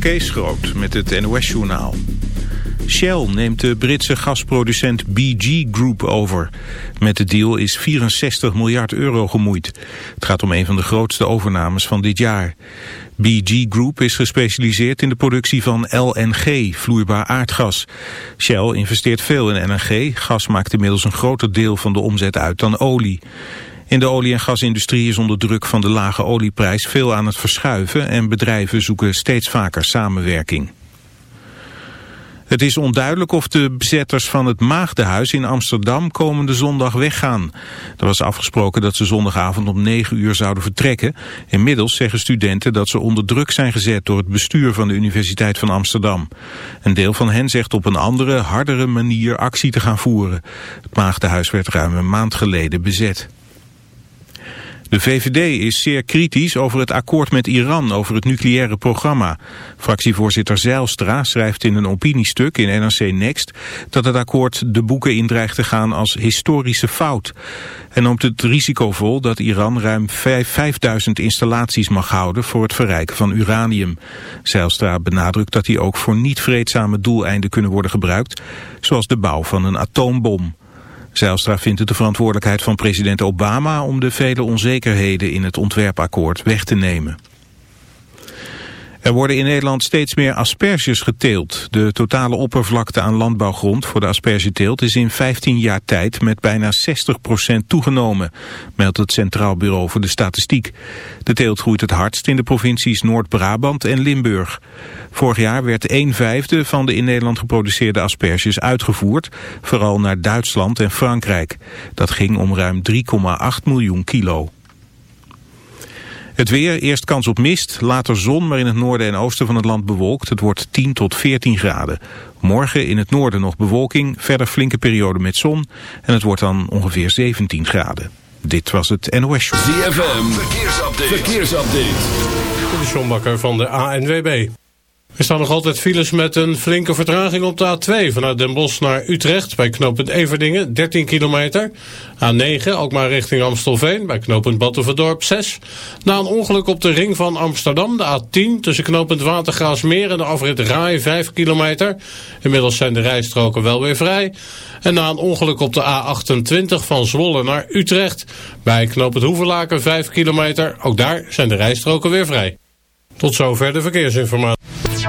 Kees Groot met het NOS-journaal. Shell neemt de Britse gasproducent BG Group over. Met de deal is 64 miljard euro gemoeid. Het gaat om een van de grootste overnames van dit jaar. BG Group is gespecialiseerd in de productie van LNG, vloeibaar aardgas. Shell investeert veel in LNG. Gas maakt inmiddels een groter deel van de omzet uit dan olie. In de olie- en gasindustrie is onder druk van de lage olieprijs veel aan het verschuiven en bedrijven zoeken steeds vaker samenwerking. Het is onduidelijk of de bezetters van het Maagdenhuis in Amsterdam komende zondag weggaan. Er was afgesproken dat ze zondagavond om 9 uur zouden vertrekken. Inmiddels zeggen studenten dat ze onder druk zijn gezet door het bestuur van de Universiteit van Amsterdam. Een deel van hen zegt op een andere, hardere manier actie te gaan voeren. Het Maagdenhuis werd ruim een maand geleden bezet. De VVD is zeer kritisch over het akkoord met Iran over het nucleaire programma. Fractievoorzitter Zeilstra schrijft in een opiniestuk in NRC Next dat het akkoord de boeken in dreigt te gaan als historische fout. En noemt het risicovol dat Iran ruim 5000 installaties mag houden voor het verrijken van uranium. Zeilstra benadrukt dat die ook voor niet vreedzame doeleinden kunnen worden gebruikt, zoals de bouw van een atoombom. Zijlstra vindt het de verantwoordelijkheid van president Obama om de vele onzekerheden in het ontwerpakkoord weg te nemen. Er worden in Nederland steeds meer asperges geteeld. De totale oppervlakte aan landbouwgrond voor de aspergeteelt is in 15 jaar tijd met bijna 60% toegenomen, meldt het Centraal Bureau voor de Statistiek. De teelt groeit het hardst in de provincies Noord-Brabant en Limburg. Vorig jaar werd een vijfde van de in Nederland geproduceerde asperges uitgevoerd, vooral naar Duitsland en Frankrijk. Dat ging om ruim 3,8 miljoen kilo. Het weer, eerst kans op mist, later zon, maar in het noorden en oosten van het land bewolkt. Het wordt 10 tot 14 graden. Morgen in het noorden nog bewolking, verder flinke periode met zon. En het wordt dan ongeveer 17 graden. Dit was het NOS Show. ZFM, verkeersupdate. verkeersupdate. De Sjombakker van de ANWB. Er staan nog altijd files met een flinke vertraging op de A2 vanuit Den Bosch naar Utrecht bij knooppunt Everdingen, 13 kilometer. A9 ook maar richting Amstelveen bij knooppunt Battenverdorp, 6. Na een ongeluk op de ring van Amsterdam, de A10 tussen knooppunt Watergraasmeer en de afrit Rai, 5 kilometer. Inmiddels zijn de rijstroken wel weer vrij. En na een ongeluk op de A28 van Zwolle naar Utrecht bij knooppunt Hoevelaken, 5 kilometer. Ook daar zijn de rijstroken weer vrij. Tot zover de verkeersinformatie.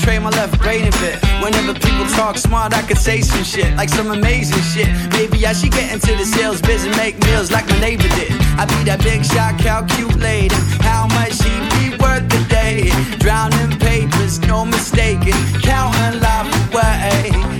trade my left brain a bit. Whenever people talk smart, I could say some shit, like some amazing shit. Maybe I should get into the sales biz and make meals like my neighbor did. I be that big shot, calculating how much he be worth a day. Drowning papers, no mistaking, counting life away.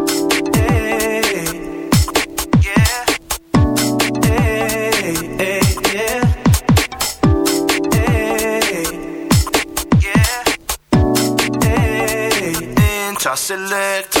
Making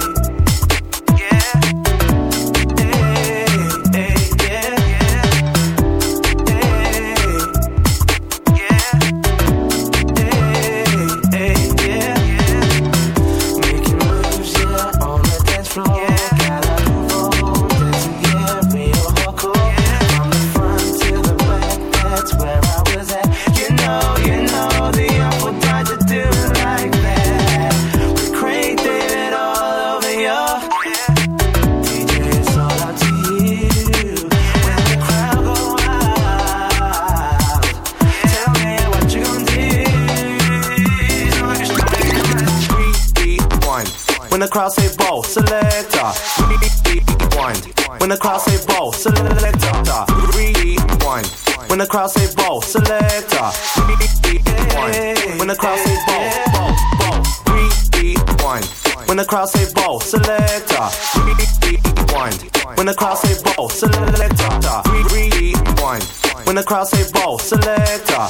crowd say ball, selector. Rewind. When the crowd say ball, selector. Rewind. When the crowd say ball, selector. Rewind. When the crowd say ball, ball, ball. Rewind. When the crowd say ball, selector. Rewind. When the crowd say ball, selector. The crowd say ball, selector.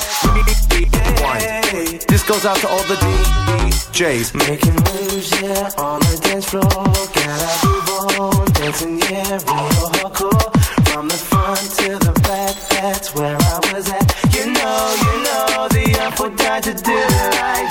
Rewind. This goes out to all the DJs. Making moves, yeah, on the dance floor. Gotta move on, dancing, yeah, real hardcore. From the front to the back, that's where I was at. You know, you know, the apple died to do it like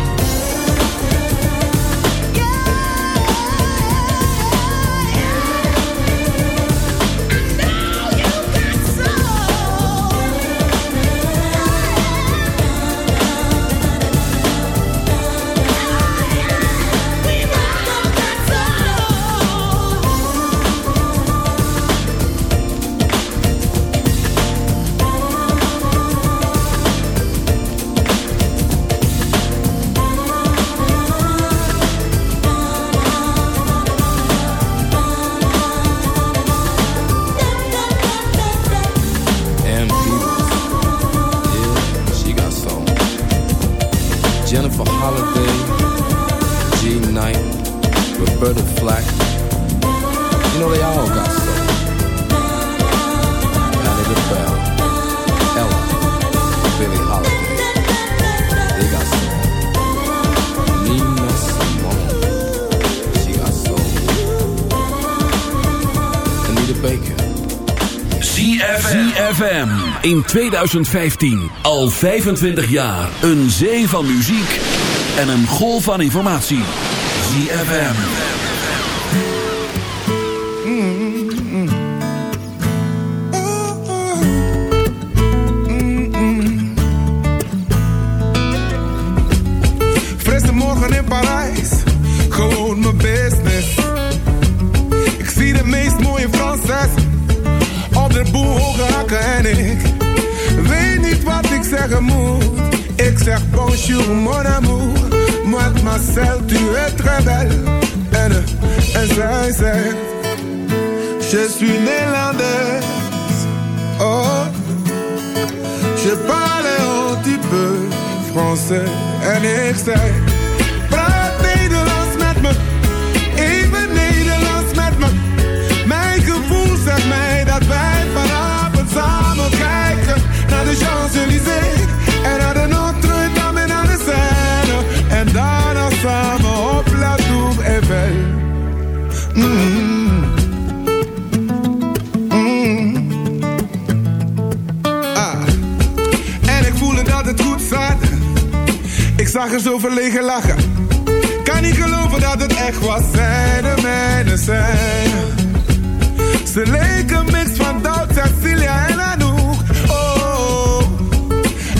In 2015. Al 25 jaar. Een zee van muziek. En een golf van informatie. ZFM. Frisse morgen in Parijs, gewoon mijn business. Ik zie de meest mooie op de boel hoge hakken en ik weet niet wat ik zeggen moet. Ik zeg bonjour mon amour, mademoiselle tu es très belle. En, en zij zegt, je suis néerlandaise. Oh, je parle un petit peu français. En ik zei, praat Nederlands met me, even Nederlands met me. Mijn gevoel zegt mij En naar de Notre-Dame en de Seine. En daarna samen op La Tour Eiffel. Mm. Mm. Ah. En ik voelde dat het goed zat. Ik zag er zo verlegen lachen. Kan niet geloven dat het echt was. Zij de mijne zijn. Ze leken mix van Doubt, Cecilia en Anouk.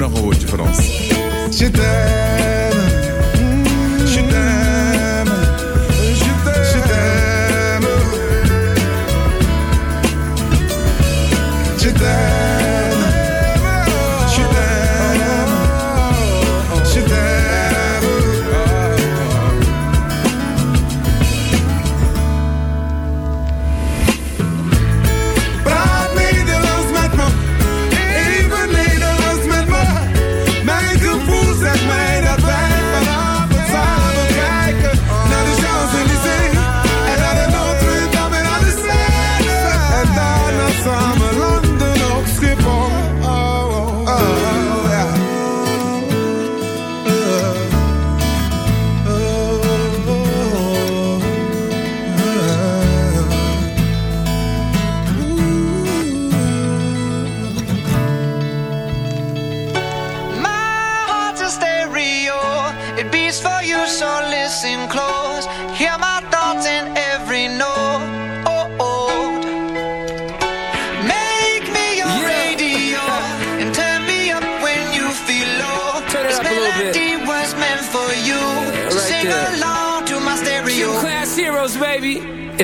nog een woordje Frans.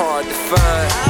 hard to find.